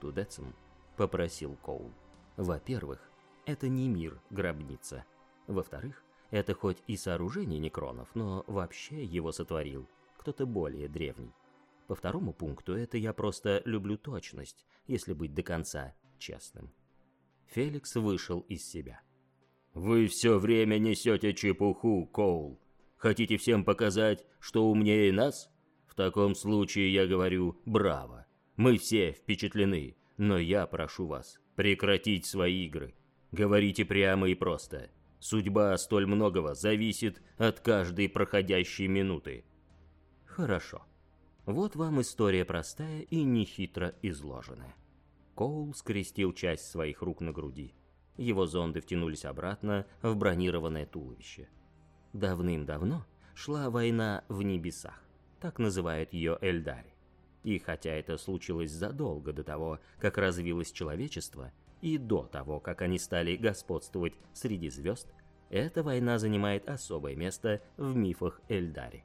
минуту, Децим», — попросил Коул. «Во-первых, это не мир гробница. Во-вторых, это хоть и сооружение некронов, но вообще его сотворил кто-то более древний. По второму пункту, это я просто люблю точность, если быть до конца честным». Феликс вышел из себя. «Вы все время несете чепуху, Коул. Хотите всем показать, что умнее нас? В таком случае я говорю «браво». Мы все впечатлены, но я прошу вас прекратить свои игры. Говорите прямо и просто. Судьба столь многого зависит от каждой проходящей минуты. Хорошо. Вот вам история простая и нехитро изложенная. Коул скрестил часть своих рук на груди. Его зонды втянулись обратно в бронированное туловище. Давным-давно шла война в небесах, так называют ее Эльдари. И хотя это случилось задолго до того, как развилось человечество, и до того, как они стали господствовать среди звезд, эта война занимает особое место в мифах Эльдари.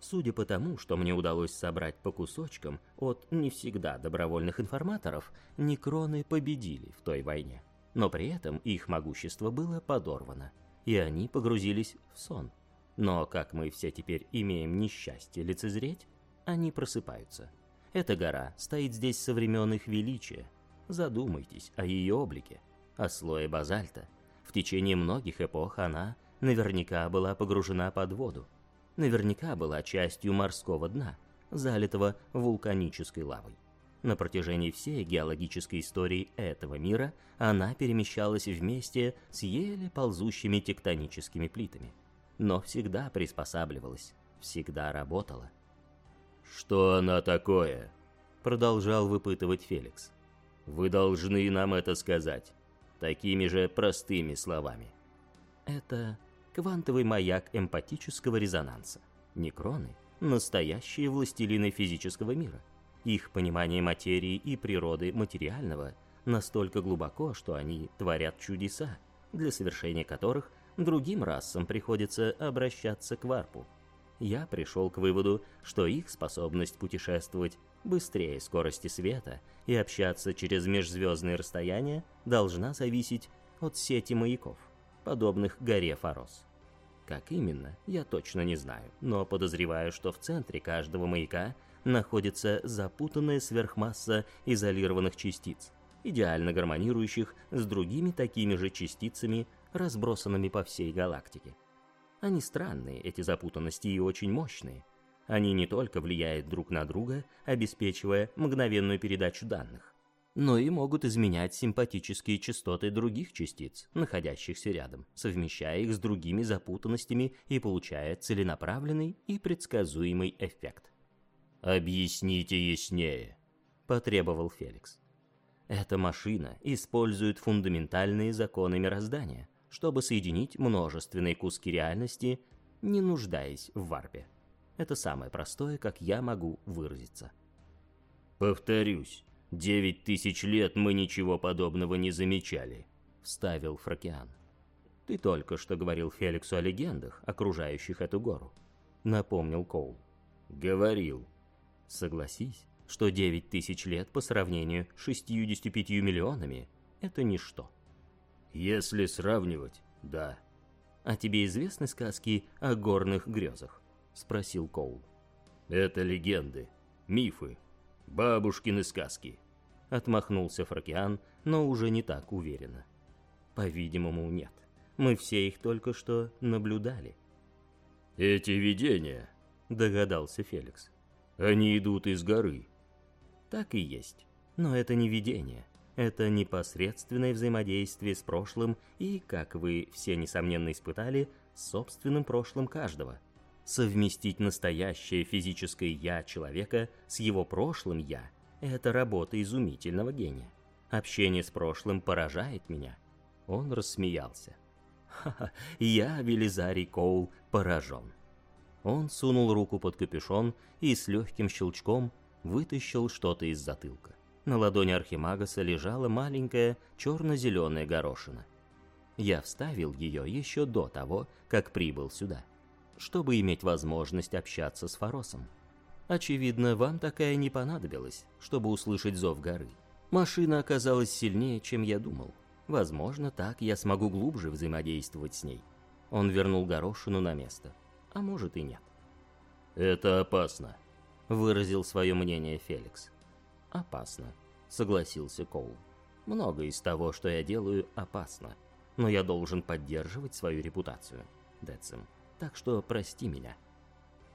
Судя по тому, что мне удалось собрать по кусочкам от не всегда добровольных информаторов, некроны победили в той войне. Но при этом их могущество было подорвано, и они погрузились в сон. Но, как мы все теперь имеем несчастье лицезреть, они просыпаются. Эта гора стоит здесь со времен их величия. Задумайтесь о ее облике, о слое базальта. В течение многих эпох она наверняка была погружена под воду. Наверняка была частью морского дна, залитого вулканической лавой. На протяжении всей геологической истории этого мира она перемещалась вместе с еле ползущими тектоническими плитами. Но всегда приспосабливалась, всегда работала. «Что она такое?» Продолжал выпытывать Феликс. «Вы должны нам это сказать. Такими же простыми словами». Это квантовый маяк эмпатического резонанса. Некроны – настоящие властелины физического мира. Их понимание материи и природы материального настолько глубоко, что они творят чудеса, для совершения которых другим расам приходится обращаться к варпу – я пришел к выводу, что их способность путешествовать быстрее скорости света и общаться через межзвездные расстояния должна зависеть от сети маяков, подобных горе Фарос. Как именно, я точно не знаю, но подозреваю, что в центре каждого маяка находится запутанная сверхмасса изолированных частиц, идеально гармонирующих с другими такими же частицами, разбросанными по всей галактике. Они странные, эти запутанности, и очень мощные. Они не только влияют друг на друга, обеспечивая мгновенную передачу данных, но и могут изменять симпатические частоты других частиц, находящихся рядом, совмещая их с другими запутанностями и получая целенаправленный и предсказуемый эффект. «Объясните яснее», – потребовал Феликс. Эта машина использует фундаментальные законы мироздания – чтобы соединить множественные куски реальности, не нуждаясь в варпе. Это самое простое, как я могу выразиться. «Повторюсь, девять тысяч лет мы ничего подобного не замечали», — вставил Фракиан. «Ты только что говорил Феликсу о легендах, окружающих эту гору», — напомнил Коул. «Говорил». «Согласись, что девять тысяч лет по сравнению с 65 миллионами — это ничто». Если сравнивать, да. А тебе известны сказки о горных грезах? Спросил Коул. Это легенды, мифы, бабушкины сказки. Отмахнулся Фракиан, но уже не так уверенно. По-видимому, нет. Мы все их только что наблюдали. Эти видения, догадался Феликс. Они идут из горы. Так и есть. Но это не видение это непосредственное взаимодействие с прошлым и, как вы все несомненно испытали, с собственным прошлым каждого. Совместить настоящее физическое «я» человека с его прошлым «я» — это работа изумительного гения. Общение с прошлым поражает меня. Он рассмеялся. «Ха-ха, я, Велизарий Коул, поражен». Он сунул руку под капюшон и с легким щелчком вытащил что-то из затылка. На ладони Архимагаса лежала маленькая черно-зеленая горошина. Я вставил ее еще до того, как прибыл сюда, чтобы иметь возможность общаться с Фаросом. Очевидно, вам такая не понадобилась, чтобы услышать зов горы. Машина оказалась сильнее, чем я думал. Возможно, так я смогу глубже взаимодействовать с ней. Он вернул горошину на место. А может и нет. «Это опасно», — выразил свое мнение Феликс. «Опасно», — согласился Коул. «Много из того, что я делаю, опасно. Но я должен поддерживать свою репутацию, Децим. Так что прости меня».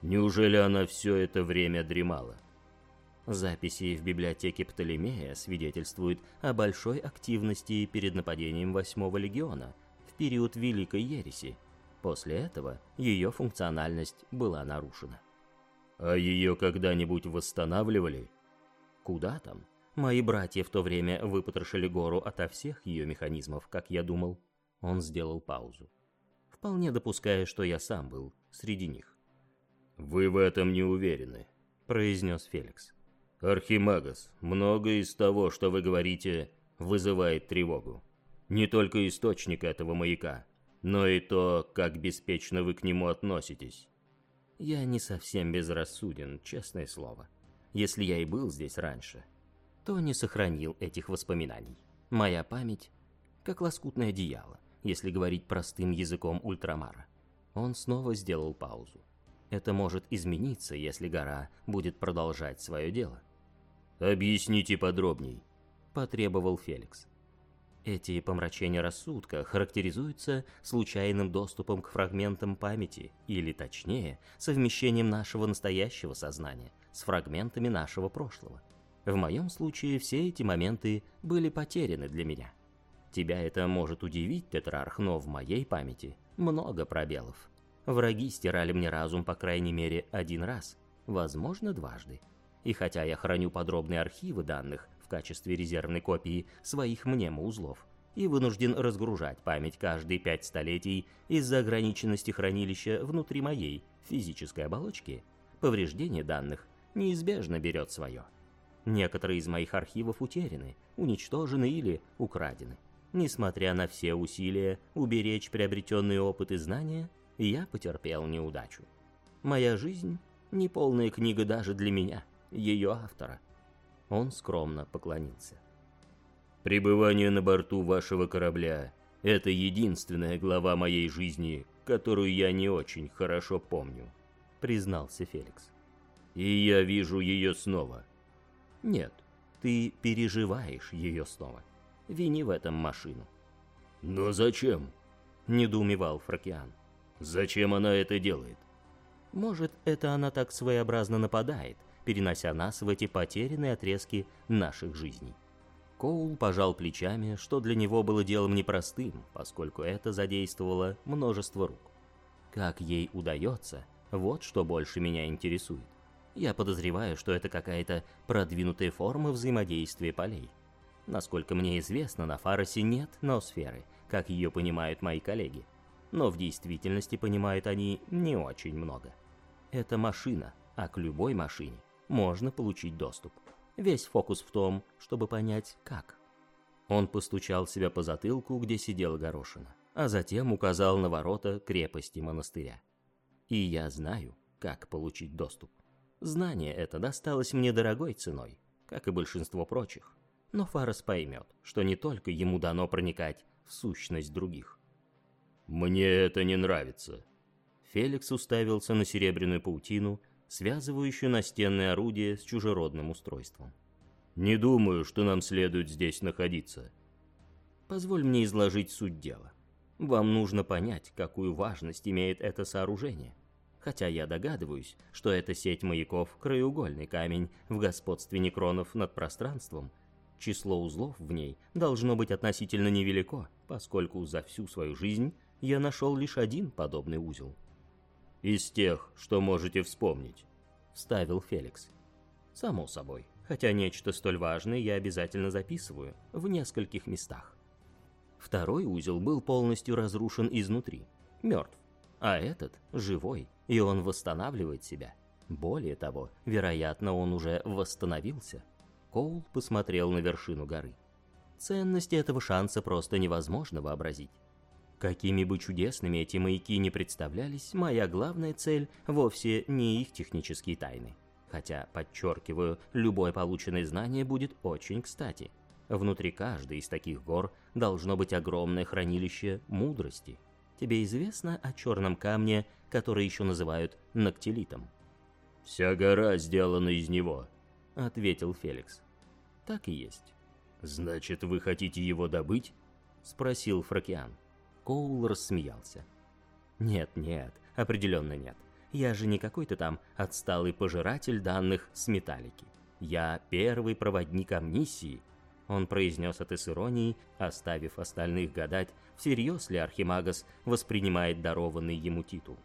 «Неужели она все это время дремала?» Записи в библиотеке Птолемея свидетельствуют о большой активности перед нападением Восьмого легиона в период Великой Ереси. После этого ее функциональность была нарушена. А ее когда-нибудь восстанавливали? Куда там? Мои братья в то время выпотрошили гору ото всех ее механизмов, как я думал. Он сделал паузу. Вполне допуская, что я сам был среди них. «Вы в этом не уверены», — произнес Феликс. Архимагас, многое из того, что вы говорите, вызывает тревогу. Не только источник этого маяка, но и то, как беспечно вы к нему относитесь. Я не совсем безрассуден, честное слово. Если я и был здесь раньше, то не сохранил этих воспоминаний. Моя память как лоскутное одеяло, если говорить простым языком ультрамара. Он снова сделал паузу. Это может измениться, если гора будет продолжать свое дело. «Объясните подробней», – потребовал Феликс. Эти помрачения рассудка характеризуются случайным доступом к фрагментам памяти, или точнее, совмещением нашего настоящего сознания с фрагментами нашего прошлого. В моем случае все эти моменты были потеряны для меня. Тебя это может удивить, Тетрарх, но в моей памяти много пробелов. Враги стирали мне разум по крайней мере один раз, возможно, дважды. И хотя я храню подробные архивы данных в качестве резервной копии своих мнемоузлов и вынужден разгружать память каждые пять столетий из-за ограниченности хранилища внутри моей физической оболочки, повреждение данных неизбежно берет свое. Некоторые из моих архивов утеряны, уничтожены или украдены. Несмотря на все усилия уберечь приобретенные опыт и знания, я потерпел неудачу. Моя жизнь — не полная книга даже для меня — ее автора. Он скромно поклонился. «Пребывание на борту вашего корабля — это единственная глава моей жизни, которую я не очень хорошо помню», — признался Феликс. «И я вижу ее снова». «Нет, ты переживаешь ее снова. Вини в этом машину». «Но зачем?» — недоумевал Фракиан. «Зачем она это делает?» «Может, это она так своеобразно нападает, перенося нас в эти потерянные отрезки наших жизней. Коул пожал плечами, что для него было делом непростым, поскольку это задействовало множество рук. Как ей удается, вот что больше меня интересует. Я подозреваю, что это какая-то продвинутая форма взаимодействия полей. Насколько мне известно, на Фаросе нет ноосферы, как ее понимают мои коллеги. Но в действительности понимают они не очень много. Это машина, а к любой машине можно получить доступ. Весь фокус в том, чтобы понять, как. Он постучал себя по затылку, где сидела горошина, а затем указал на ворота крепости монастыря. И я знаю, как получить доступ. Знание это досталось мне дорогой ценой, как и большинство прочих. Но Фарас поймет, что не только ему дано проникать в сущность других. «Мне это не нравится». Феликс уставился на серебряную паутину, связывающую настенное орудие с чужеродным устройством. «Не думаю, что нам следует здесь находиться». «Позволь мне изложить суть дела. Вам нужно понять, какую важность имеет это сооружение. Хотя я догадываюсь, что эта сеть маяков – краеугольный камень в господстве некронов над пространством. Число узлов в ней должно быть относительно невелико, поскольку за всю свою жизнь я нашел лишь один подобный узел – из тех, что можете вспомнить», — вставил Феликс. «Само собой, хотя нечто столь важное я обязательно записываю в нескольких местах. Второй узел был полностью разрушен изнутри, мертв, а этот живой, и он восстанавливает себя. Более того, вероятно, он уже восстановился». Коул посмотрел на вершину горы. Ценности этого шанса просто невозможно вообразить. Какими бы чудесными эти маяки не представлялись, моя главная цель вовсе не их технические тайны. Хотя, подчеркиваю, любое полученное знание будет очень кстати. Внутри каждой из таких гор должно быть огромное хранилище мудрости. Тебе известно о черном камне, который еще называют нактилитом? «Вся гора сделана из него», — ответил Феликс. «Так и есть». «Значит, вы хотите его добыть?» — спросил Фракиан. Коул рассмеялся. «Нет, нет, определенно нет. Я же не какой-то там отсталый пожиратель данных с металлики. Я первый проводник амнисии». Он произнес это с иронией, оставив остальных гадать, всерьез ли Архимагас воспринимает дарованный ему титул.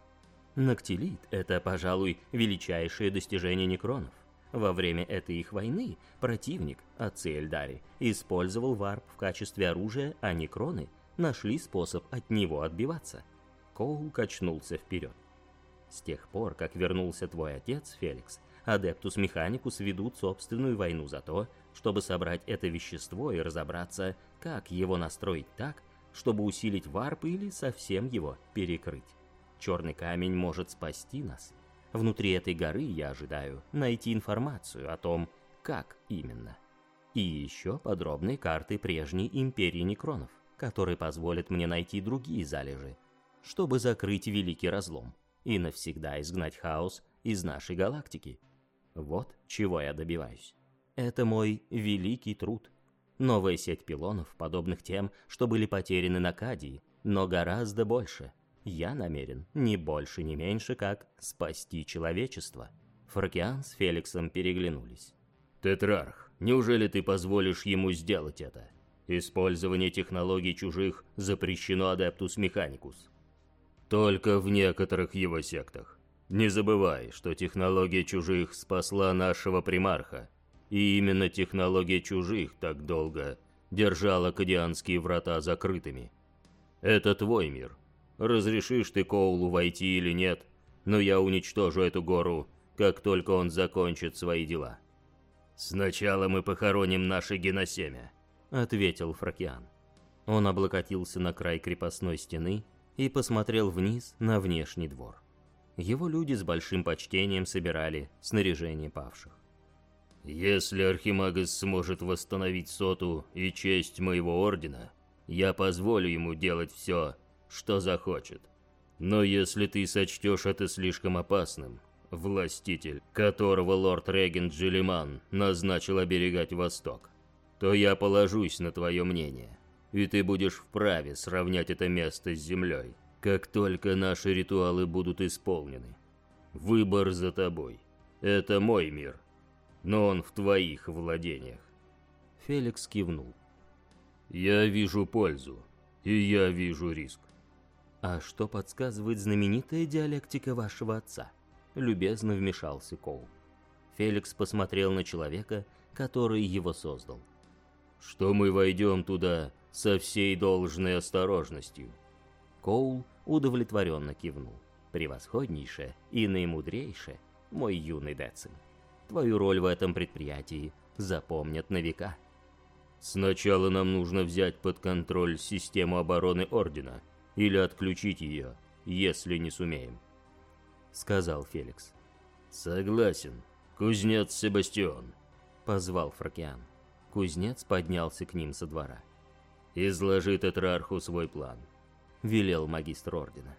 Нактилит – это, пожалуй, величайшее достижение некронов. Во время этой их войны противник, отцы Эльдари, использовал варп в качестве оружия, а некроны нашли способ от него отбиваться. Коул качнулся вперед. С тех пор, как вернулся твой отец, Феликс, Адептус Механикус ведут собственную войну за то, чтобы собрать это вещество и разобраться, как его настроить так, чтобы усилить варп или совсем его перекрыть. Черный камень может спасти нас. Внутри этой горы я ожидаю найти информацию о том, как именно. И еще подробные карты прежней империи Некронов, которые позволят мне найти другие залежи, чтобы закрыть Великий Разлом и навсегда изгнать хаос из нашей галактики. Вот чего я добиваюсь. Это мой великий труд. Новая сеть пилонов, подобных тем, что были потеряны на Кадии, но гораздо больше – я намерен ни больше, ни меньше, как спасти человечество. Фракиан с Феликсом переглянулись. «Тетрарх, неужели ты позволишь ему сделать это? Использование технологий чужих запрещено Адептус Механикус. Только в некоторых его сектах. Не забывай, что технология чужих спасла нашего примарха, и именно технология чужих так долго держала Кадианские врата закрытыми. Это твой мир, разрешишь ты Коулу войти или нет, но я уничтожу эту гору, как только он закончит свои дела. Сначала мы похороним наше геносемя, ответил Фракиан. Он облокотился на край крепостной стены и посмотрел вниз на внешний двор. Его люди с большим почтением собирали снаряжение павших. «Если Архимагас сможет восстановить соту и честь моего ордена, я позволю ему делать все, что захочет. Но если ты сочтешь это слишком опасным, властитель, которого лорд-регент Джилиман назначил оберегать Восток, то я положусь на твое мнение, и ты будешь вправе сравнять это место с землей, как только наши ритуалы будут исполнены. Выбор за тобой. Это мой мир, но он в твоих владениях. Феликс кивнул. Я вижу пользу, и я вижу риск. «А что подсказывает знаменитая диалектика вашего отца?» — любезно вмешался Коул. Феликс посмотрел на человека, который его создал. «Что мы войдем туда со всей должной осторожностью?» Коул удовлетворенно кивнул. «Превосходнейшее и наимудрейшее, мой юный Децим. Твою роль в этом предприятии запомнят на века». «Сначала нам нужно взять под контроль систему обороны Ордена», или отключить ее, если не сумеем», — сказал Феликс. «Согласен. Кузнец Себастьон», — позвал Фракиан. Кузнец поднялся к ним со двора. «Изложи Тетрарху свой план», — велел магистр ордена.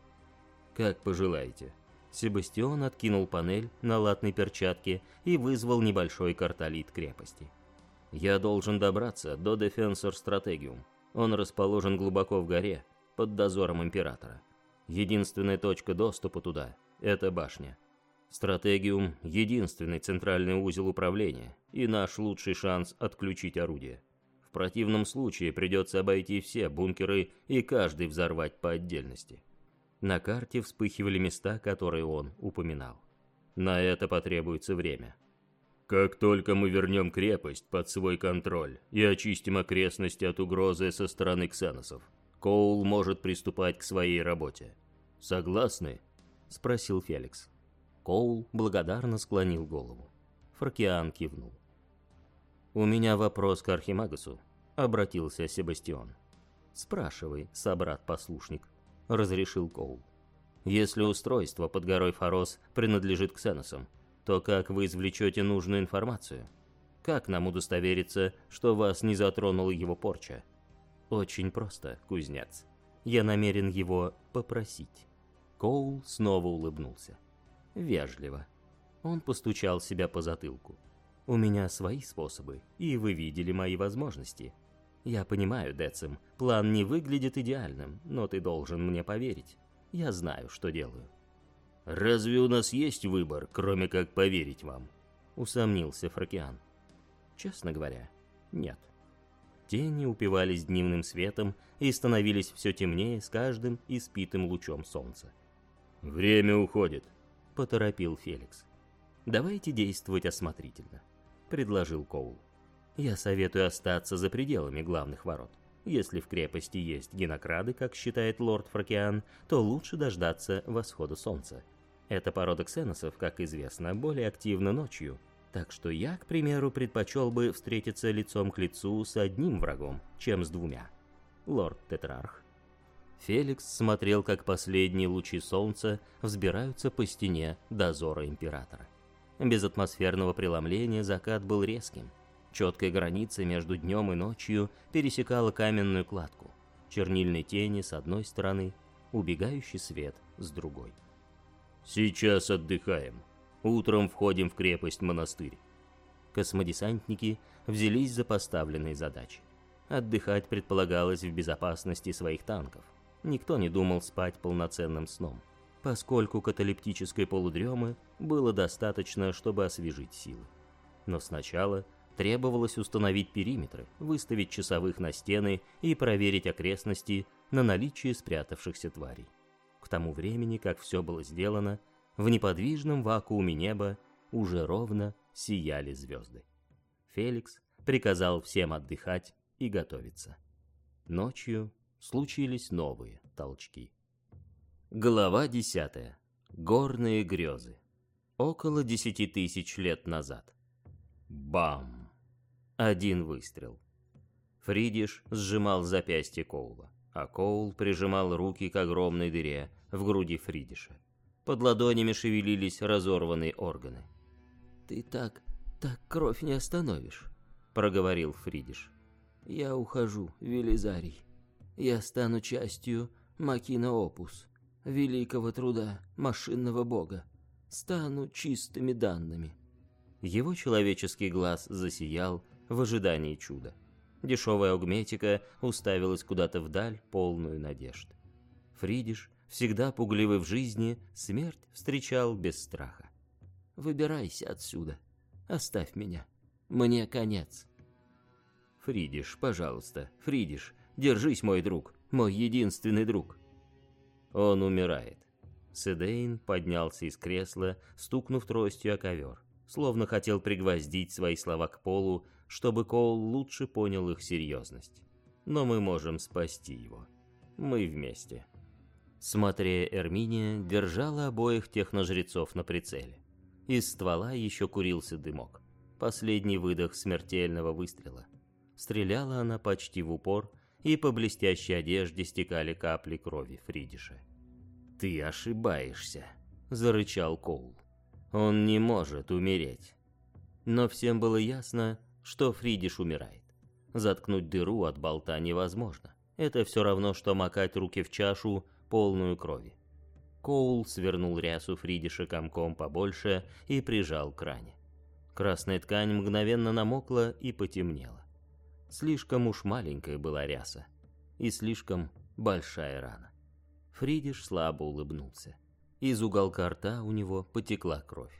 «Как пожелаете». Себастьон откинул панель на латной перчатке и вызвал небольшой картолит крепости. «Я должен добраться до Дефенсор Стратегиум. Он расположен глубоко в горе, под дозором Императора. Единственная точка доступа туда – это башня. Стратегиум – единственный центральный узел управления и наш лучший шанс отключить орудие. В противном случае придется обойти все бункеры и каждый взорвать по отдельности. На карте вспыхивали места, которые он упоминал. На это потребуется время. Как только мы вернем крепость под свой контроль и очистим окрестности от угрозы со стороны ксеносов, Коул может приступать к своей работе. Согласны?» – спросил Феликс. Коул благодарно склонил голову. Фаркиан кивнул. «У меня вопрос к Архимагасу», — обратился Себастьон. «Спрашивай, собрат-послушник», — разрешил Коул. «Если устройство под горой Форос принадлежит Ксеносам, то как вы извлечете нужную информацию?» Как нам удостовериться, что вас не затронула его порча? Очень просто, кузнец. Я намерен его попросить. Коул снова улыбнулся. Вежливо. Он постучал себя по затылку. У меня свои способы, и вы видели мои возможности. Я понимаю, Децим, план не выглядит идеальным, но ты должен мне поверить. Я знаю, что делаю. Разве у нас есть выбор, кроме как поверить вам? Усомнился Фракиан. Честно говоря, нет. Тени упивались дневным светом и становились все темнее с каждым испитым лучом солнца. «Время уходит», — поторопил Феликс. «Давайте действовать осмотрительно», — предложил Коул. «Я советую остаться за пределами главных ворот. Если в крепости есть генокрады, как считает лорд Фракиан, то лучше дождаться восхода солнца. Эта порода ксеносов, как известно, более активна ночью, так что я, к примеру, предпочел бы встретиться лицом к лицу с одним врагом, чем с двумя. Лорд Тетрарх. Феликс смотрел, как последние лучи солнца взбираются по стене дозора Императора. Без атмосферного преломления закат был резким – Четкая граница между днем и ночью пересекала каменную кладку. Чернильной тени с одной стороны, убегающий свет с другой. «Сейчас отдыхаем. Утром входим в крепость-монастырь». Космодесантники взялись за поставленные задачи. Отдыхать предполагалось в безопасности своих танков. Никто не думал спать полноценным сном, поскольку каталептической полудремы было достаточно, чтобы освежить силы. Но сначала Требовалось установить периметры, выставить часовых на стены и проверить окрестности на наличие спрятавшихся тварей. К тому времени, как все было сделано, в неподвижном вакууме неба уже ровно сияли звезды. Феликс приказал всем отдыхать и готовиться. Ночью случились новые толчки. Глава 10. Горные грезы. Около десяти тысяч лет назад. Бам! Один выстрел. Фридиш сжимал запястье Коула, а Коул прижимал руки к огромной дыре в груди Фридиша. Под ладонями шевелились разорванные органы. «Ты так, так кровь не остановишь», — проговорил Фридиш. «Я ухожу, Велизарий. Я стану частью Макина Опус, великого труда машинного бога. Стану чистыми данными». Его человеческий глаз засиял, в ожидании чуда. Дешевая аугметика уставилась куда-то вдаль, полную надежд. Фридиш, всегда пугливый в жизни, смерть встречал без страха. «Выбирайся отсюда. Оставь меня. Мне конец». «Фридиш, пожалуйста, Фридиш, держись, мой друг, мой единственный друг». Он умирает. Седейн поднялся из кресла, стукнув тростью о ковер, словно хотел пригвоздить свои слова к полу, чтобы Коул лучше понял их серьезность. Но мы можем спасти его. Мы вместе. Смотря Эрминия держала обоих техножрецов на прицеле. Из ствола еще курился дымок. Последний выдох смертельного выстрела. Стреляла она почти в упор, и по блестящей одежде стекали капли крови Фридиша. «Ты ошибаешься», — зарычал Коул. «Он не может умереть». Но всем было ясно, что Фридиш умирает. Заткнуть дыру от болта невозможно. Это все равно, что макать руки в чашу, полную крови. Коул свернул рясу Фридиша комком побольше и прижал к ране. Красная ткань мгновенно намокла и потемнела. Слишком уж маленькая была ряса. И слишком большая рана. Фридиш слабо улыбнулся. Из уголка рта у него потекла кровь.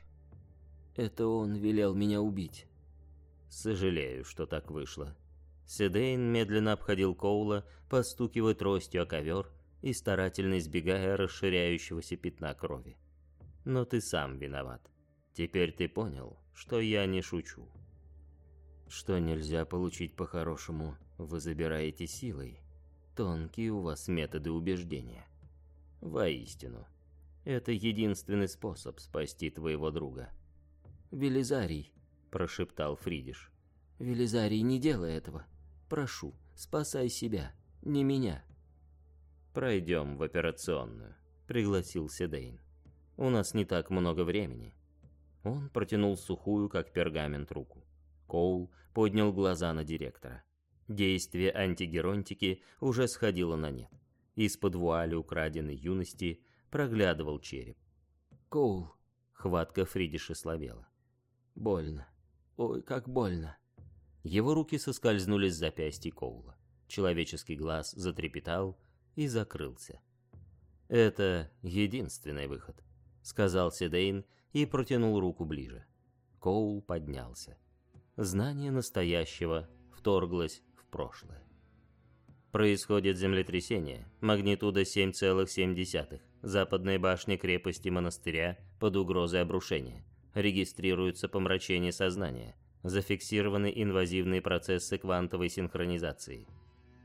«Это он велел меня убить», Сожалею, что так вышло. Седейн медленно обходил Коула, постукивая тростью о ковер и старательно избегая расширяющегося пятна крови. Но ты сам виноват. Теперь ты понял, что я не шучу. Что нельзя получить по-хорошему, вы забираете силой. Тонкие у вас методы убеждения. Воистину, это единственный способ спасти твоего друга. Велизарий, прошептал Фридиш. «Велизарий, не делай этого. Прошу, спасай себя, не меня». «Пройдем в операционную», — пригласил Седейн. «У нас не так много времени». Он протянул сухую, как пергамент, руку. Коул поднял глаза на директора. Действие антигеронтики уже сходило на нет. Из-под вуали украденной юности проглядывал череп. «Коул!» — хватка Фридиша слабела. «Больно. Ой, как больно!» Его руки соскользнули с запястья Коула. Человеческий глаз затрепетал и закрылся. «Это единственный выход», — сказал Седейн и протянул руку ближе. Коул поднялся. Знание настоящего вторглось в прошлое. Происходит землетрясение, магнитуда 7,7. Западная башня крепости монастыря под угрозой обрушения. Регистрируется помрачение сознания. Зафиксированы инвазивные процессы квантовой синхронизации.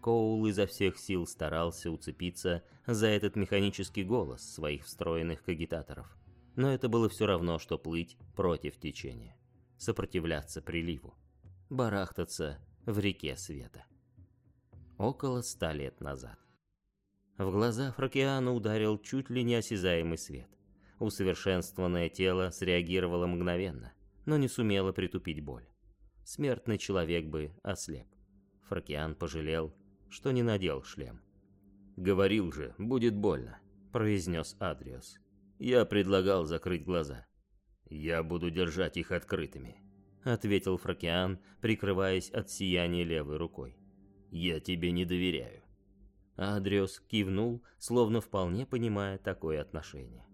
Коул изо всех сил старался уцепиться за этот механический голос своих встроенных кагитаторов. Но это было все равно, что плыть против течения. Сопротивляться приливу. Барахтаться в реке света около ста лет назад. В глаза Фракиану ударил чуть ли не осязаемый свет. Усовершенствованное тело среагировало мгновенно, но не сумело притупить боль. Смертный человек бы ослеп. Фракиан пожалел, что не надел шлем. «Говорил же, будет больно», — произнес Адриос. «Я предлагал закрыть глаза». «Я буду держать их открытыми», — ответил Фракиан, прикрываясь от сияния левой рукой. Я тебе не доверяю». Адриос кивнул, словно вполне понимая такое отношение.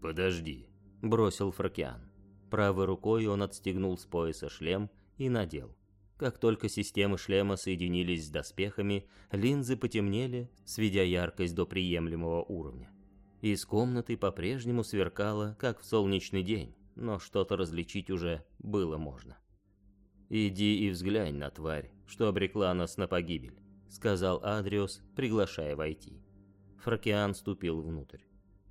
«Подожди», — бросил Фракиан. Правой рукой он отстегнул с пояса шлем и надел. Как только системы шлема соединились с доспехами, линзы потемнели, сведя яркость до приемлемого уровня. Из комнаты по-прежнему сверкало, как в солнечный день, но что-то различить уже было можно. «Иди и взглянь на тварь, что обрекла нас на погибель», — сказал Адриос, приглашая войти. Фракиан ступил внутрь.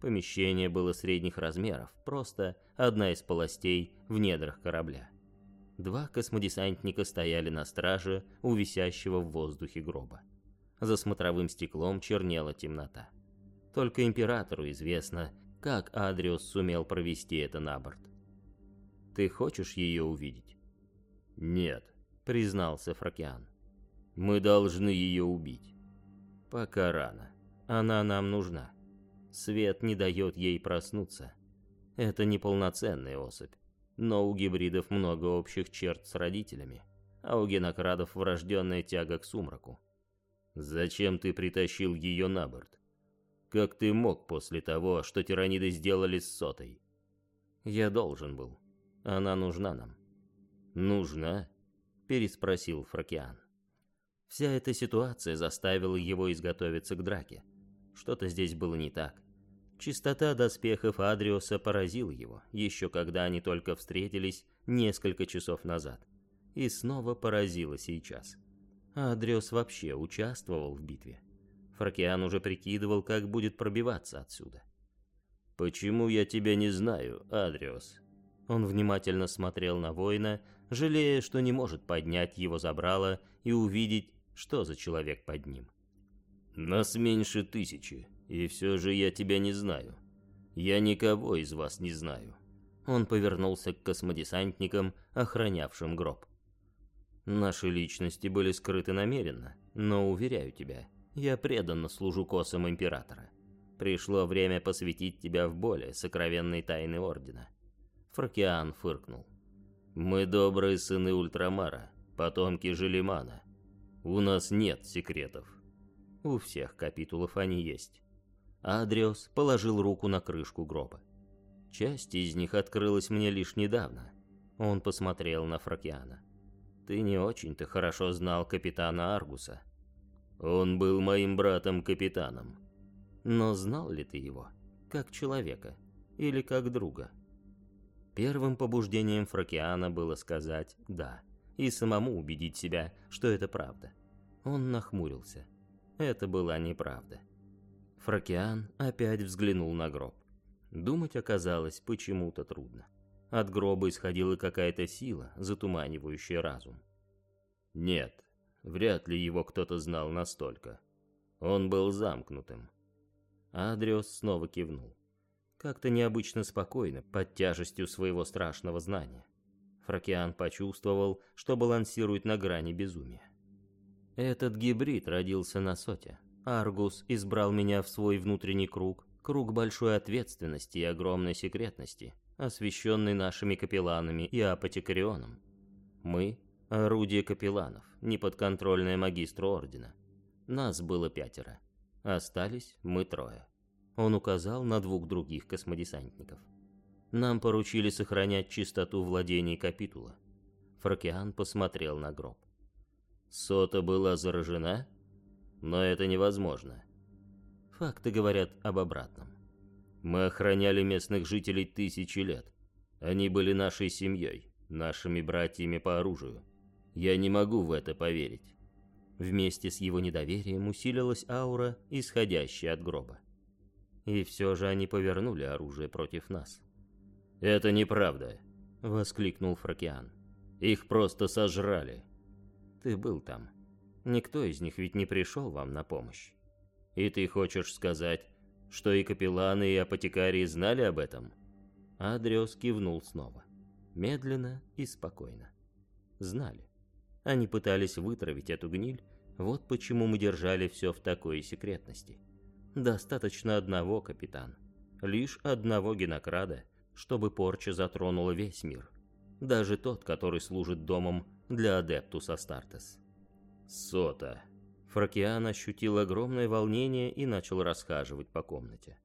Помещение было средних размеров, просто одна из полостей в недрах корабля. Два космодесантника стояли на страже у висящего в воздухе гроба. За смотровым стеклом чернела темнота. Только императору известно, как Адриос сумел провести это на борт. «Ты хочешь ее увидеть?» «Нет», — признался Фракиан. «Мы должны ее убить». «Пока рано. Она нам нужна. Свет не дает ей проснуться. Это неполноценная особь. Но у гибридов много общих черт с родителями, а у генокрадов врожденная тяга к сумраку. Зачем ты притащил ее на борт? Как ты мог после того, что тираниды сделали с сотой? Я должен был. Она нужна нам. «Нужна?» – переспросил Фракиан. Вся эта ситуация заставила его изготовиться к драке. Что-то здесь было не так. Чистота доспехов Адриоса поразила его, еще когда они только встретились несколько часов назад. И снова поразила сейчас. Адриос вообще участвовал в битве. Фракиан уже прикидывал, как будет пробиваться отсюда. «Почему я тебя не знаю, Адриос?» Он внимательно смотрел на воина, жалея, что не может поднять его забрало и увидеть, что за человек под ним. «Нас меньше тысячи, и все же я тебя не знаю. Я никого из вас не знаю». Он повернулся к космодесантникам, охранявшим гроб. «Наши личности были скрыты намеренно, но, уверяю тебя, я преданно служу косам Императора. Пришло время посвятить тебя в более сокровенные тайны Ордена». Фракиан фыркнул. Мы добрые сыны Ультрамара, потомки Желимана. У нас нет секретов. У всех капитулов они есть. Адриос положил руку на крышку гроба. Часть из них открылась мне лишь недавно. Он посмотрел на Фракиана. Ты не очень-то хорошо знал капитана Аргуса. Он был моим братом-капитаном. Но знал ли ты его? Как человека? Или как друга? Первым побуждением Фракиана было сказать «да» и самому убедить себя, что это правда. Он нахмурился. Это была неправда. Фракиан опять взглянул на гроб. Думать оказалось почему-то трудно. От гроба исходила какая-то сила, затуманивающая разум. Нет, вряд ли его кто-то знал настолько. Он был замкнутым. Адриос снова кивнул как-то необычно спокойно, под тяжестью своего страшного знания. Фракиан почувствовал, что балансирует на грани безумия. Этот гибрид родился на соте. Аргус избрал меня в свой внутренний круг, круг большой ответственности и огромной секретности, освященный нашими капелланами и апотекарионом. Мы — орудие капелланов, неподконтрольное магистру Ордена. Нас было пятеро. Остались мы трое. Он указал на двух других космодесантников. Нам поручили сохранять чистоту владений капитула. Фракиан посмотрел на гроб. Сота была заражена? Но это невозможно. Факты говорят об обратном. Мы охраняли местных жителей тысячи лет. Они были нашей семьей, нашими братьями по оружию. Я не могу в это поверить. Вместе с его недоверием усилилась аура, исходящая от гроба. И все же они повернули оружие против нас. «Это неправда», — воскликнул Фракиан. «Их просто сожрали». «Ты был там. Никто из них ведь не пришел вам на помощь. И ты хочешь сказать, что и капелланы, и апотекарии знали об этом?» Адриос кивнул снова. Медленно и спокойно. Знали. Они пытались вытравить эту гниль, вот почему мы держали все в такой секретности. Достаточно одного, капитан. Лишь одного генокрада, чтобы порча затронула весь мир. Даже тот, который служит домом для Адептус Астартес. Сота. Фракиан ощутил огромное волнение и начал расхаживать по комнате.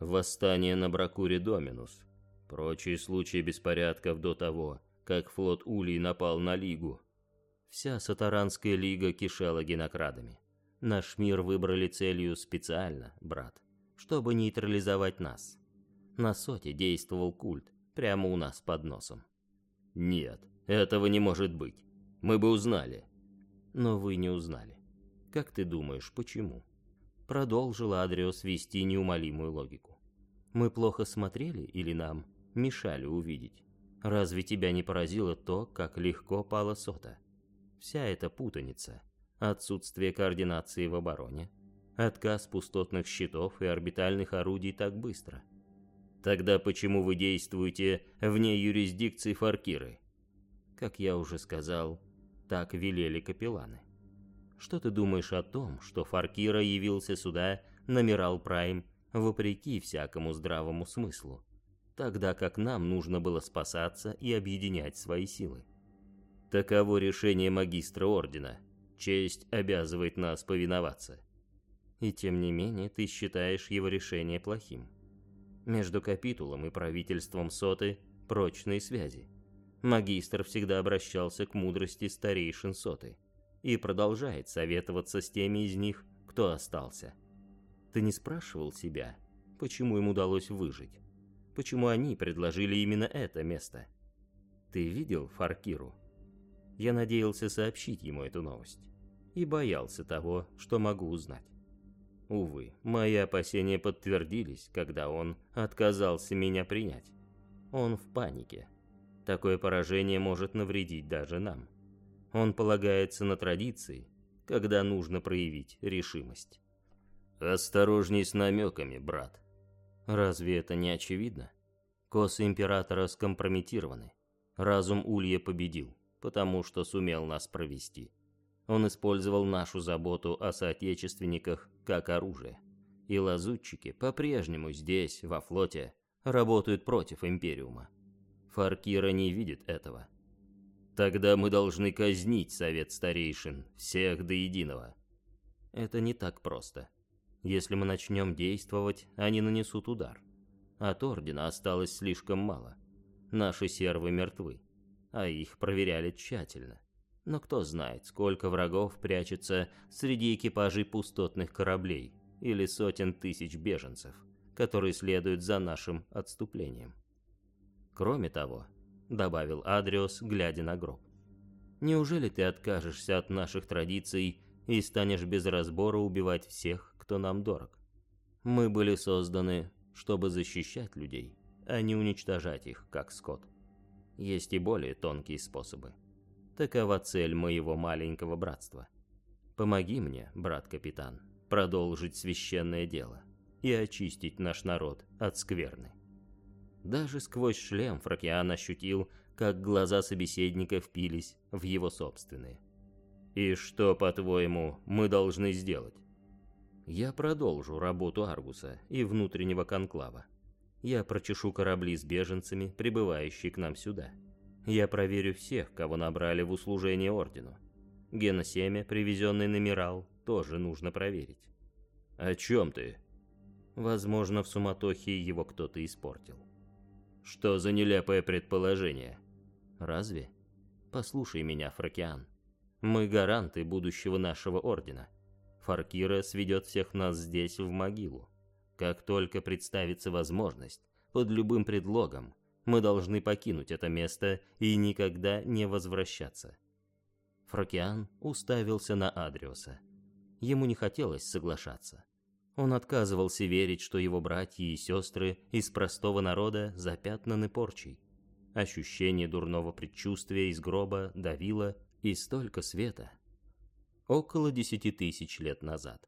Восстание на Бракуре Доминус. Прочие случаи беспорядков до того, как флот Улей напал на Лигу, Вся Сатаранская лига кишела генокрадами. Наш мир выбрали целью специально, брат, чтобы нейтрализовать нас. На соте действовал культ, прямо у нас под носом. Нет, этого не может быть. Мы бы узнали. Но вы не узнали. Как ты думаешь, почему? Продолжил Адриос вести неумолимую логику. Мы плохо смотрели или нам мешали увидеть? Разве тебя не поразило то, как легко пала сота? Вся эта путаница, отсутствие координации в обороне, отказ пустотных щитов и орбитальных орудий так быстро. Тогда почему вы действуете вне юрисдикции Фаркиры? Как я уже сказал, так велели капелланы. Что ты думаешь о том, что Фаркира явился сюда на Мирал Прайм вопреки всякому здравому смыслу, тогда как нам нужно было спасаться и объединять свои силы? Таково решение магистра ордена. Честь обязывает нас повиноваться. И тем не менее ты считаешь его решение плохим. Между капитулом и правительством Соты прочные связи. Магистр всегда обращался к мудрости старейшин Соты и продолжает советоваться с теми из них, кто остался. Ты не спрашивал себя, почему им удалось выжить? Почему они предложили именно это место? Ты видел Фаркиру? Я надеялся сообщить ему эту новость. И боялся того, что могу узнать. Увы, мои опасения подтвердились, когда он отказался меня принять. Он в панике. Такое поражение может навредить даже нам. Он полагается на традиции, когда нужно проявить решимость. Осторожней с намеками, брат. Разве это не очевидно? Косы Императора скомпрометированы. Разум Улья победил потому что сумел нас провести. Он использовал нашу заботу о соотечественниках как оружие. И лазутчики по-прежнему здесь, во флоте, работают против Империума. Фаркира не видит этого. Тогда мы должны казнить Совет Старейшин, всех до единого. Это не так просто. Если мы начнем действовать, они нанесут удар. От Ордена осталось слишком мало. Наши сервы мертвы а их проверяли тщательно. Но кто знает, сколько врагов прячется среди экипажей пустотных кораблей или сотен тысяч беженцев, которые следуют за нашим отступлением. Кроме того, добавил Адриос, глядя на гроб, неужели ты откажешься от наших традиций и станешь без разбора убивать всех, кто нам дорог? Мы были созданы, чтобы защищать людей, а не уничтожать их, как скот. Есть и более тонкие способы. Такова цель моего маленького братства. Помоги мне, брат-капитан, продолжить священное дело и очистить наш народ от скверны. Даже сквозь шлем Фракиан ощутил, как глаза собеседника впились в его собственные. «И что, по-твоему, мы должны сделать?» «Я продолжу работу Аргуса и внутреннего конклава. Я прочешу корабли с беженцами, прибывающие к нам сюда. Я проверю всех, кого набрали в услужение Ордену. Геносемя, привезенный на Мирал, тоже нужно проверить». «О чем ты?» Возможно, в суматохе его кто-то испортил. «Что за нелепое предположение?» Разве? Послушай меня, Фракиан. Мы гаранты будущего нашего ордена. Фаркира сведет всех нас здесь в могилу. Как только представится возможность, под любым предлогом, мы должны покинуть это место и никогда не возвращаться. Фракиан уставился на Адриуса. Ему не хотелось соглашаться. Он отказывался верить, что его братья и сестры из простого народа запятнаны порчей. Ощущение дурного предчувствия из гроба давило и столько света. Около десяти тысяч лет назад.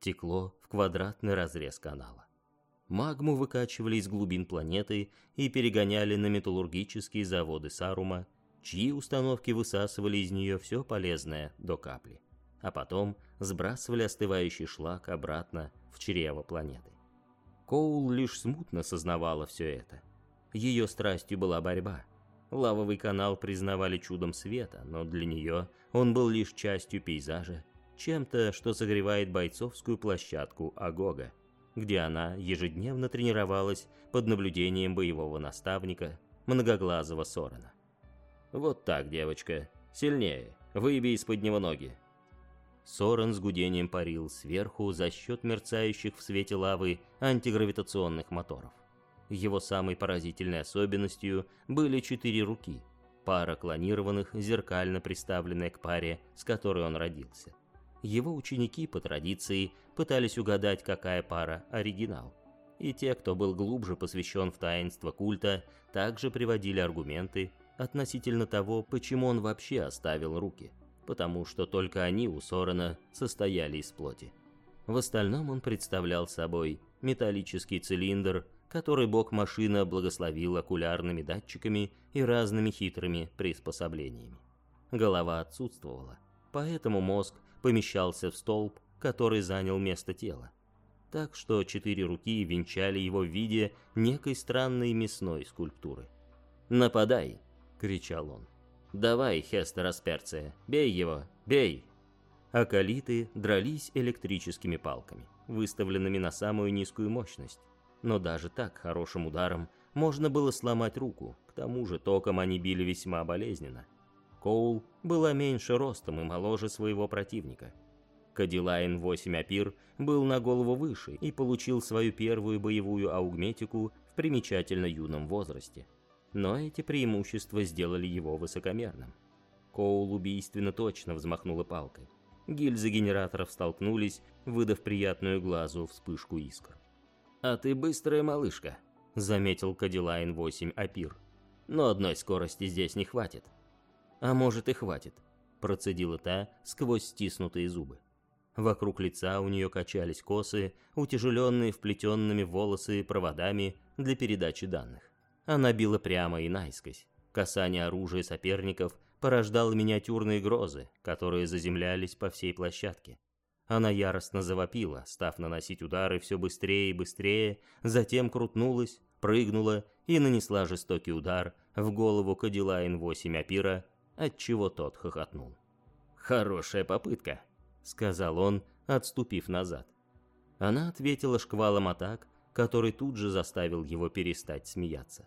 Текло в квадратный разрез канала. Магму выкачивали из глубин планеты и перегоняли на металлургические заводы Сарума, чьи установки высасывали из нее все полезное до капли, а потом сбрасывали остывающий шлак обратно в чрево планеты. Коул лишь смутно сознавала все это – ее страстью была борьба. Лавовый канал признавали чудом света, но для нее он был лишь частью пейзажа, чем-то, что согревает бойцовскую площадку Агога, где она ежедневно тренировалась под наблюдением боевого наставника, многоглазого Сорена. «Вот так, девочка, сильнее, выеби из-под него ноги». Сорен с гудением парил сверху за счет мерцающих в свете лавы антигравитационных моторов. Его самой поразительной особенностью были четыре руки, пара клонированных, зеркально приставленная к паре, с которой он родился. Его ученики, по традиции, пытались угадать, какая пара оригинал. И те, кто был глубже посвящен в таинство культа, также приводили аргументы относительно того, почему он вообще оставил руки, потому что только они у Сорена состояли из плоти. В остальном он представлял собой металлический цилиндр который бог-машина благословил окулярными датчиками и разными хитрыми приспособлениями. Голова отсутствовала, поэтому мозг помещался в столб, который занял место тела. Так что четыре руки венчали его в виде некой странной мясной скульптуры. «Нападай!» — кричал он. «Давай, Хестер Асперция, бей его, бей!» Акалиты дрались электрическими палками, выставленными на самую низкую мощность но даже так хорошим ударом можно было сломать руку, к тому же током они били весьма болезненно. Коул была меньше ростом и моложе своего противника. Кадилайн 8 Апир был на голову выше и получил свою первую боевую аугметику в примечательно юном возрасте. Но эти преимущества сделали его высокомерным. Коул убийственно точно взмахнула палкой. Гильзы генераторов столкнулись, выдав приятную глазу вспышку искр. «А ты быстрая малышка», — заметил Кадилайн 8 Апир. «Но одной скорости здесь не хватит». «А может и хватит», — процедила та сквозь стиснутые зубы. Вокруг лица у нее качались косы, утяжеленные вплетенными волосы проводами для передачи данных. Она била прямо и наискось. Касание оружия соперников порождало миниатюрные грозы, которые заземлялись по всей площадке. Она яростно завопила, став наносить удары все быстрее и быстрее, затем крутнулась, прыгнула и нанесла жестокий удар в голову Кадилайн 8 Апира, отчего тот хохотнул. «Хорошая попытка», — сказал он, отступив назад. Она ответила шквалом атак, который тут же заставил его перестать смеяться.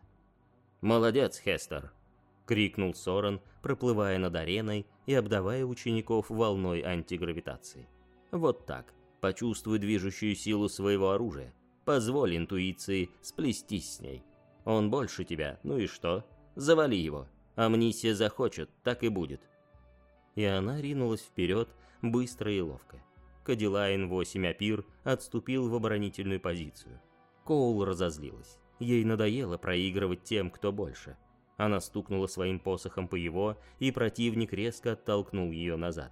«Молодец, Хестер!» — крикнул Сорен, проплывая над ареной и обдавая учеников волной антигравитации. Вот так. Почувствуй движущую силу своего оружия. Позволь интуиции сплестись с ней. Он больше тебя, ну и что? Завали его. Амнисия захочет, так и будет. И она ринулась вперед, быстро и ловко. Кадилайн 8 Апир отступил в оборонительную позицию. Коул разозлилась. Ей надоело проигрывать тем, кто больше. Она стукнула своим посохом по его, и противник резко оттолкнул ее назад.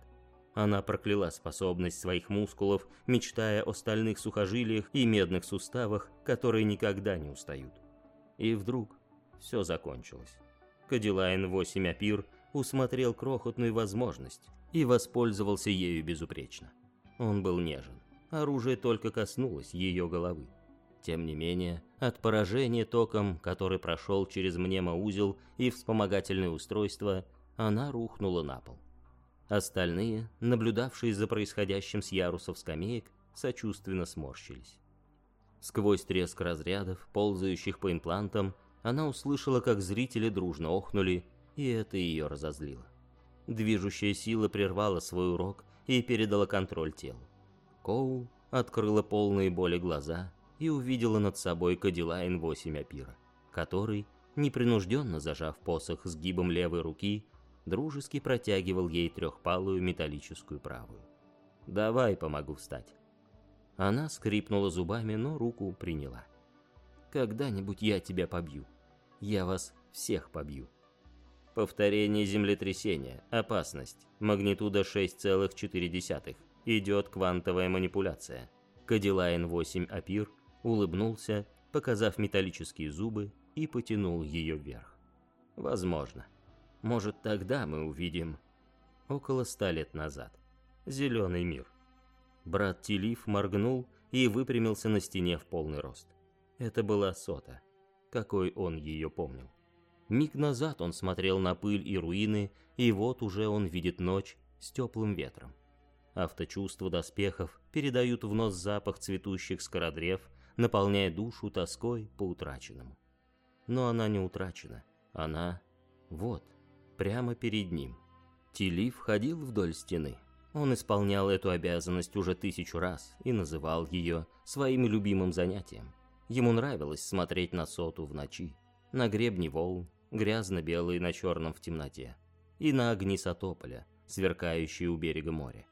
Она прокляла способность своих мускулов, мечтая о стальных сухожилиях и медных суставах, которые никогда не устают. И вдруг все закончилось. Кадилайн 8 Апир усмотрел крохотную возможность и воспользовался ею безупречно. Он был нежен. Оружие только коснулось ее головы. Тем не менее, от поражения током, который прошел через мнемоузел и вспомогательное устройство, она рухнула на пол. Остальные, наблюдавшие за происходящим с ярусов скамеек, сочувственно сморщились. Сквозь треск разрядов, ползающих по имплантам, она услышала, как зрители дружно охнули, и это ее разозлило. Движущая сила прервала свой урок и передала контроль телу. Коул открыла полные боли глаза и увидела над собой Кадилайн 8 Апира, который, непринужденно зажав посох сгибом левой руки, дружески протягивал ей трехпалую металлическую правую. «Давай помогу встать». Она скрипнула зубами, но руку приняла. «Когда-нибудь я тебя побью. Я вас всех побью». Повторение землетрясения. Опасность. Магнитуда 6,4. Идет квантовая манипуляция. Кадилайн 8 Апир улыбнулся, показав металлические зубы, и потянул ее вверх. Возможно. Может, тогда мы увидим... Около ста лет назад. Зеленый мир. Брат Тилиф моргнул и выпрямился на стене в полный рост. Это была Сота, какой он ее помнил. Миг назад он смотрел на пыль и руины, и вот уже он видит ночь с теплым ветром. Авточувства доспехов передают в нос запах цветущих скородрев, наполняя душу тоской по утраченному. Но она не утрачена. Она вот, прямо перед ним. Тилиф ходил вдоль стены. Он исполнял эту обязанность уже тысячу раз и называл ее своим любимым занятием. Ему нравилось смотреть на соту в ночи, на гребни волн, грязно-белые на черном в темноте, и на огни Сатополя, сверкающие у берега моря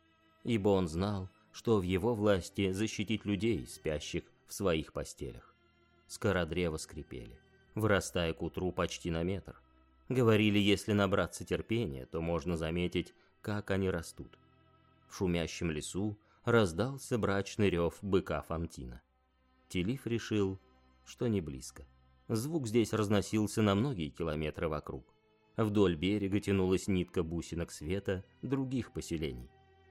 ибо он знал, что в его власти защитить людей, спящих в своих постелях. Скородрева скрипели, вырастая к утру почти на метр. Говорили, если набраться терпения, то можно заметить, как они растут. В шумящем лесу раздался брачный рев быка Фантина. Телиф решил, что не близко. Звук здесь разносился на многие километры вокруг. Вдоль берега тянулась нитка бусинок света других поселений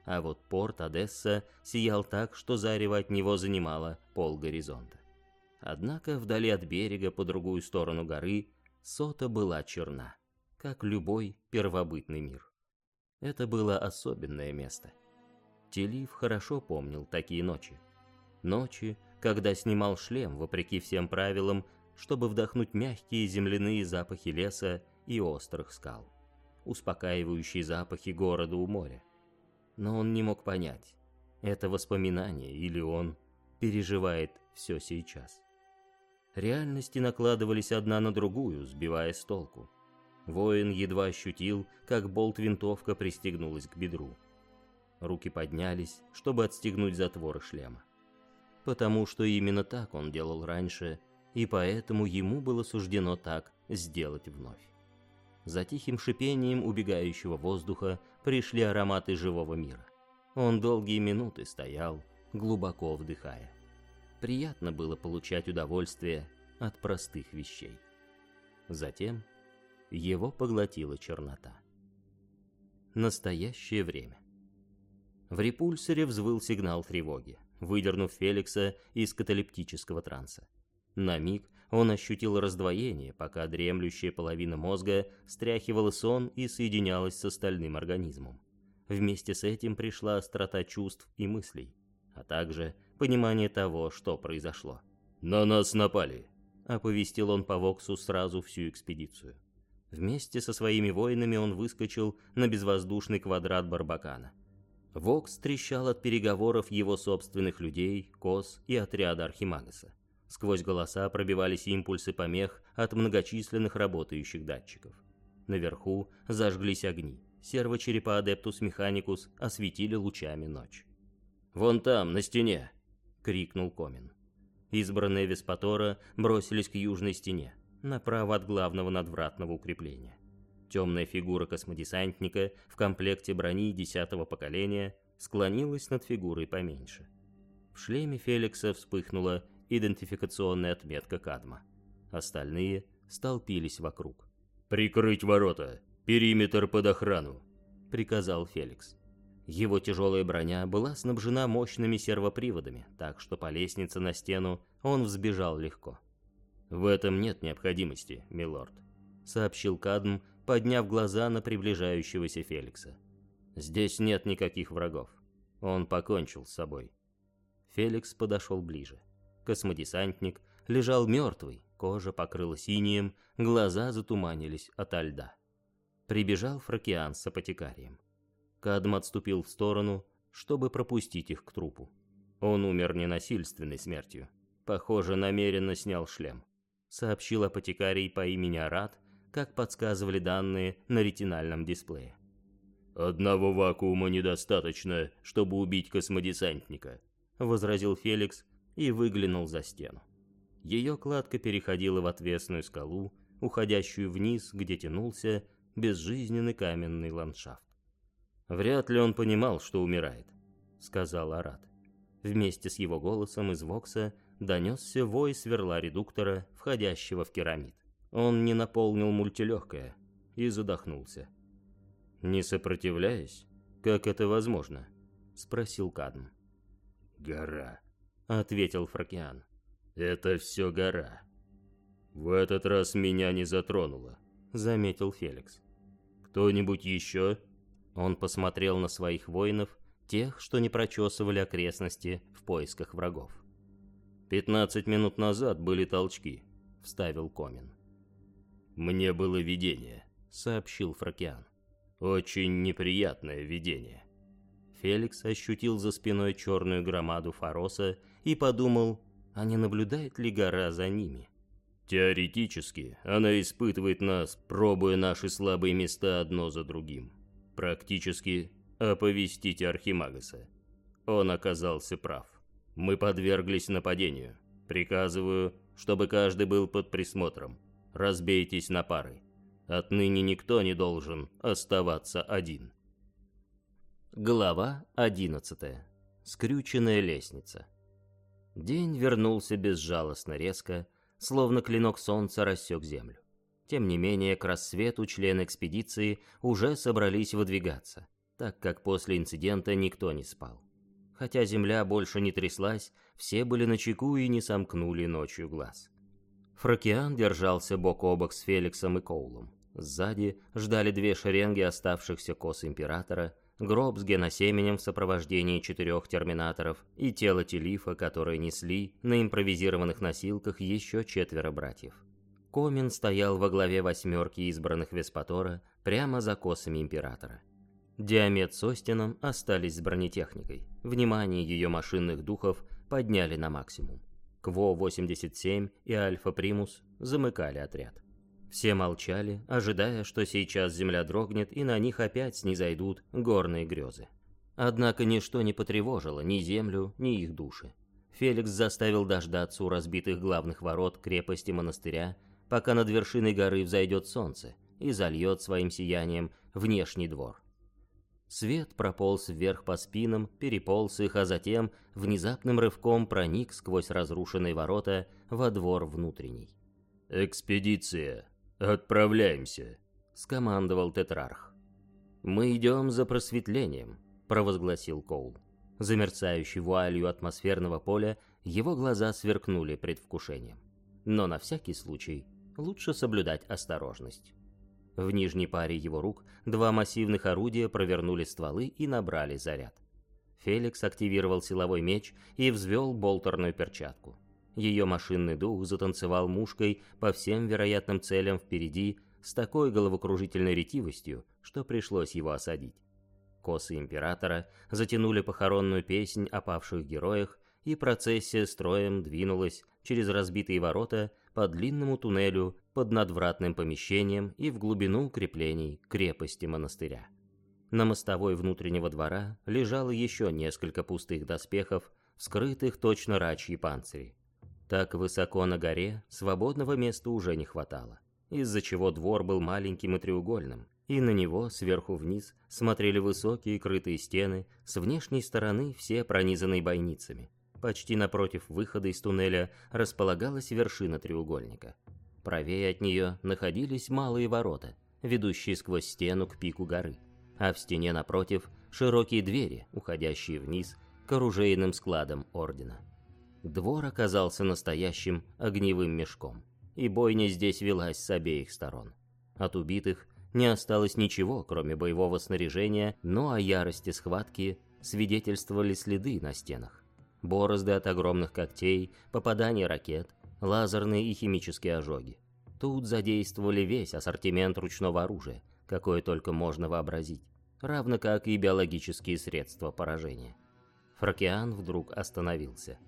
а вот порт Одесса сиял так, что зарево от него занимало пол горизонта. Однако вдали от берега по другую сторону горы сота была черна, как любой первобытный мир. Это было особенное место. Телив хорошо помнил такие ночи. Ночи, когда снимал шлем, вопреки всем правилам, чтобы вдохнуть мягкие земляные запахи леса и острых скал, успокаивающие запахи города у моря но он не мог понять, это воспоминание или он переживает все сейчас. Реальности накладывались одна на другую, сбивая с толку. Воин едва ощутил, как болт-винтовка пристегнулась к бедру. Руки поднялись, чтобы отстегнуть затворы шлема. Потому что именно так он делал раньше, и поэтому ему было суждено так сделать вновь. За тихим шипением убегающего воздуха пришли ароматы живого мира. Он долгие минуты стоял, глубоко вдыхая. Приятно было получать удовольствие от простых вещей. Затем его поглотила чернота. Настоящее время. В репульсоре взвыл сигнал тревоги, выдернув Феликса из каталептического транса. На миг он ощутил раздвоение, пока дремлющая половина мозга стряхивала сон и соединялась с остальным организмом. Вместе с этим пришла острота чувств и мыслей, а также понимание того, что произошло. «На нас напали», — оповестил он по Воксу сразу всю экспедицию. Вместе со своими воинами он выскочил на безвоздушный квадрат Барбакана. Вокс трещал от переговоров его собственных людей, Кос и отряда Архимагаса. Сквозь голоса пробивались импульсы помех от многочисленных работающих датчиков. Наверху зажглись огни. Сервочерепа Адептус Механикус осветили лучами ночь. «Вон там, на стене!» — крикнул Комин. Избранные Веспатора бросились к южной стене, направо от главного надвратного укрепления. Темная фигура космодесантника в комплекте брони десятого поколения склонилась над фигурой поменьше. В шлеме Феликса вспыхнула идентификационная отметка Кадма. Остальные столпились вокруг. «Прикрыть ворота! Периметр под охрану!» — приказал Феликс. Его тяжелая броня была снабжена мощными сервоприводами, так что по лестнице на стену он взбежал легко. «В этом нет необходимости, милорд», — сообщил Кадм, подняв глаза на приближающегося Феликса. «Здесь нет никаких врагов. Он покончил с собой». Феликс подошел ближе. Космодесантник лежал мертвый, кожа покрылась инием, глаза затуманились ото льда. Прибежал Фракиан с апотекарием. Кадм отступил в сторону, чтобы пропустить их к трупу. Он умер ненасильственной смертью. Похоже, намеренно снял шлем. Сообщил апотекарий по имени Арат, как подсказывали данные на ретинальном дисплее. «Одного вакуума недостаточно, чтобы убить космодесантника», — возразил Феликс и выглянул за стену. Ее кладка переходила в отвесную скалу, уходящую вниз, где тянулся безжизненный каменный ландшафт. «Вряд ли он понимал, что умирает», — сказал Арат. Вместе с его голосом из Вокса донесся вой сверла редуктора, входящего в керамид. Он не наполнил мультилегкое и задохнулся. «Не сопротивляясь? Как это возможно?» — спросил Кадм. «Гора», — ответил Фракиан. «Это все гора». «В этот раз меня не затронуло», — заметил Феликс. «Кто-нибудь еще?» Он посмотрел на своих воинов, тех, что не прочесывали окрестности в поисках врагов. «Пятнадцать минут назад были толчки», — вставил Комин. «Мне было видение», — сообщил Фракиан. «Очень неприятное видение». Феликс ощутил за спиной черную громаду Фароса и подумал, а не наблюдает ли гора за ними. Теоретически, она испытывает нас, пробуя наши слабые места одно за другим. Практически оповестите Архимагаса. Он оказался прав. Мы подверглись нападению. Приказываю, чтобы каждый был под присмотром. Разбейтесь на пары. Отныне никто не должен оставаться один. Глава 11. Скрюченная лестница. День вернулся безжалостно резко, словно клинок солнца рассек землю. Тем не менее, к рассвету члены экспедиции уже собрались выдвигаться, так как после инцидента никто не спал. Хотя земля больше не тряслась, все были на чеку и не сомкнули ночью глаз. Фракиан держался бок о бок с Феликсом и Коулом. Сзади ждали две шеренги оставшихся кос Императора, гроб с геносеменем в сопровождении четырех терминаторов и тело Телифа, которые несли на импровизированных носилках еще четверо братьев. Комин стоял во главе восьмерки избранных Веспатора прямо за косами Императора. Диамет с Остином остались с бронетехникой. Внимание ее машинных духов подняли на максимум. Кво-87 и Альфа-Примус замыкали отряд. Все молчали, ожидая, что сейчас земля дрогнет и на них опять снизойдут горные грезы. Однако ничто не потревожило ни землю, ни их души. Феликс заставил дождаться у разбитых главных ворот крепости монастыря пока над вершиной горы взойдет солнце и зальет своим сиянием внешний двор. Свет прополз вверх по спинам, переполз их, а затем внезапным рывком проник сквозь разрушенные ворота во двор внутренний. «Экспедиция! Отправляемся!» — скомандовал Тетрарх. «Мы идем за просветлением», — провозгласил Коул. За мерцающей вуалью атмосферного поля его глаза сверкнули предвкушением. Но на всякий случай лучше соблюдать осторожность. В нижней паре его рук два массивных орудия провернули стволы и набрали заряд. Феликс активировал силовой меч и взвел болтерную перчатку. Ее машинный дух затанцевал мушкой по всем вероятным целям впереди с такой головокружительной ретивостью, что пришлось его осадить. Косы Императора затянули похоронную песнь о павших героях, и процессия строем двинулась через разбитые ворота по длинному туннелю под надвратным помещением и в глубину укреплений крепости монастыря. На мостовой внутреннего двора лежало еще несколько пустых доспехов, скрытых точно рачьи панцири. Так высоко на горе свободного места уже не хватало, из-за чего двор был маленьким и треугольным, и на него сверху вниз смотрели высокие крытые стены, с внешней стороны все пронизанные бойницами. Почти напротив выхода из туннеля располагалась вершина треугольника. Правее от нее находились малые ворота, ведущие сквозь стену к пику горы, а в стене напротив широкие двери, уходящие вниз к оружейным складам Ордена. Двор оказался настоящим огневым мешком, и бойня здесь велась с обеих сторон. От убитых не осталось ничего, кроме боевого снаряжения, но о ярости схватки свидетельствовали следы на стенах. Борозды от огромных когтей, попадания ракет, лазерные и химические ожоги. Тут задействовали весь ассортимент ручного оружия, какое только можно вообразить, равно как и биологические средства поражения. Фракиан вдруг остановился.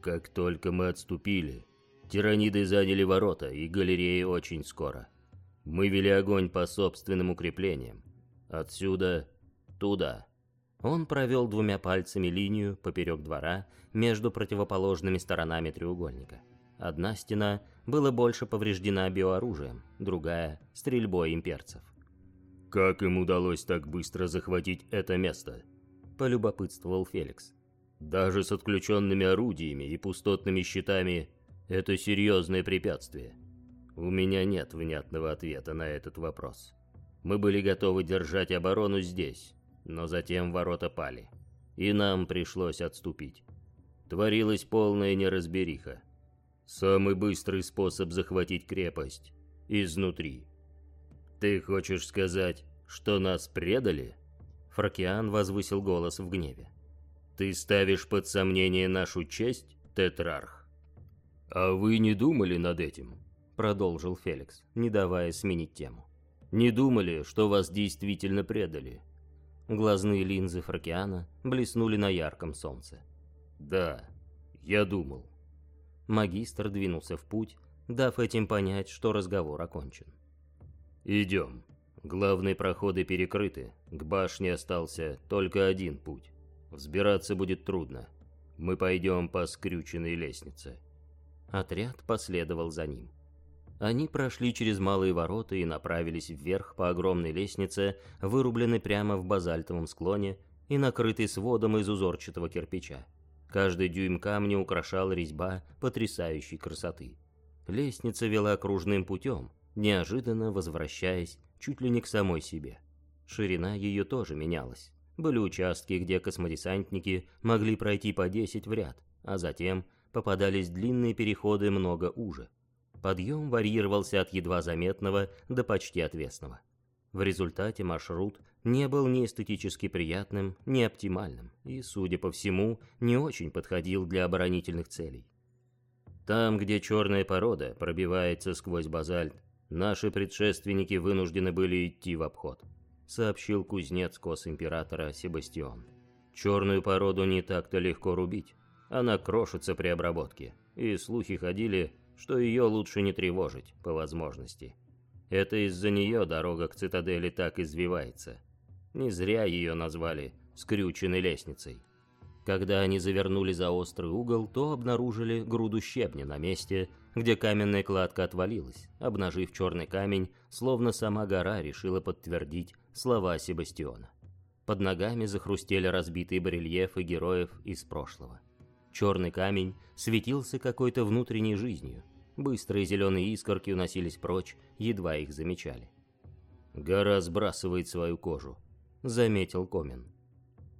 «Как только мы отступили, тираниды заняли ворота и галереи очень скоро. Мы вели огонь по собственным укреплениям. Отсюда туда». Он провел двумя пальцами линию поперек двора между противоположными сторонами треугольника. Одна стена была больше повреждена биооружием, другая — стрельбой имперцев. «Как им удалось так быстро захватить это место?» — полюбопытствовал Феликс. «Даже с отключенными орудиями и пустотными щитами это серьезное препятствие. У меня нет внятного ответа на этот вопрос. Мы были готовы держать оборону здесь, но затем ворота пали, и нам пришлось отступить. Творилась полная неразбериха. Самый быстрый способ захватить крепость — изнутри. Ты хочешь сказать, что нас предали? Фракиан возвысил голос в гневе. Ты ставишь под сомнение нашу честь, Тетрарх? А вы не думали над этим? Продолжил Феликс, не давая сменить тему. Не думали, что вас действительно предали? Глазные линзы Фракиана блеснули на ярком солнце. Да, я думал. Магистр двинулся в путь, дав этим понять, что разговор окончен. «Идем. Главные проходы перекрыты, к башне остался только один путь. Взбираться будет трудно. Мы пойдем по скрюченной лестнице». Отряд последовал за ним. Они прошли через малые ворота и направились вверх по огромной лестнице, вырубленной прямо в базальтовом склоне и накрытой сводом из узорчатого кирпича. Каждый дюйм камня украшал резьба потрясающей красоты. Лестница вела кружным путем, неожиданно возвращаясь чуть ли не к самой себе. Ширина ее тоже менялась. Были участки, где космодесантники могли пройти по 10 в ряд, а затем попадались длинные переходы много уже. Подъем варьировался от едва заметного до почти отвесного. В результате маршрут не был ни эстетически приятным, ни оптимальным, и, судя по всему, не очень подходил для оборонительных целей. Там, где черная порода пробивается сквозь базальт, наши предшественники вынуждены были идти в обход, сообщил кузнец кос-императора Себастьон. Черную породу не так-то легко рубить, она крошится при обработке, и слухи ходили, что ее лучше не тревожить, по возможности. Это из-за нее дорога к цитадели так извивается. Не зря ее назвали «скрюченной лестницей». Когда они завернули за острый угол, то обнаружили груду щебня на месте, где каменная кладка отвалилась, обнажив черный камень, словно сама гора решила подтвердить слова Себастьона. Под ногами захрустели разбитые барельефы героев из прошлого. Черный камень светился какой-то внутренней жизнью. Быстрые зеленые искорки уносились прочь, едва их замечали. «Гора сбрасывает свою кожу», — заметил Комин.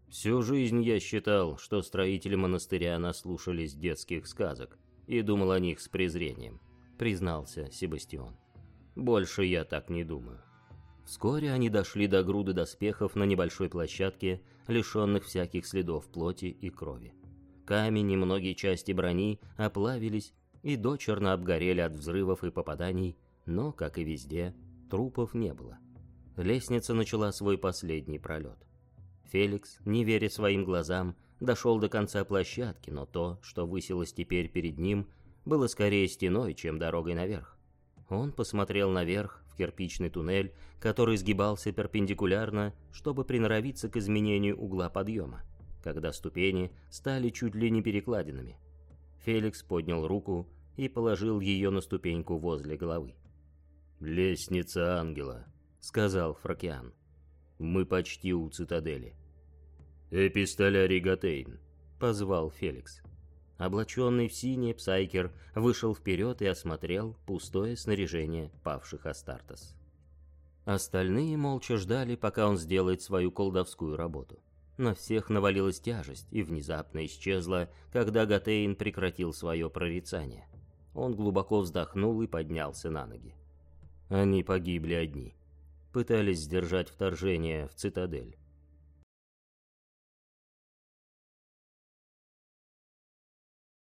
«Всю жизнь я считал, что строители монастыря наслушались детских сказок и думал о них с презрением», — признался Себастьон. «Больше я так не думаю». Вскоре они дошли до груды доспехов на небольшой площадке, лишенных всяких следов плоти и крови. Камень и многие части брони оплавились и дочерно обгорели от взрывов и попаданий, но, как и везде, трупов не было лестница начала свой последний пролет. Феликс, не веря своим глазам, дошел до конца площадки, но то, что высилось теперь перед ним, было скорее стеной, чем дорогой наверх. Он посмотрел наверх, в кирпичный туннель, который сгибался перпендикулярно, чтобы приноровиться к изменению угла подъема, когда ступени стали чуть ли не перекладинами. Феликс поднял руку и положил ее на ступеньку возле головы. «Лестница ангела», — сказал Фракиан. «Мы почти у цитадели». «Эпистолярий Гатейн», — позвал Феликс. Облаченный в синий, Псайкер вышел вперед и осмотрел пустое снаряжение павших Астартес. Остальные молча ждали, пока он сделает свою колдовскую работу. На всех навалилась тяжесть и внезапно исчезла, когда Гатейн прекратил свое прорицание. Он глубоко вздохнул и поднялся на ноги. Они погибли одни. Пытались сдержать вторжение в цитадель.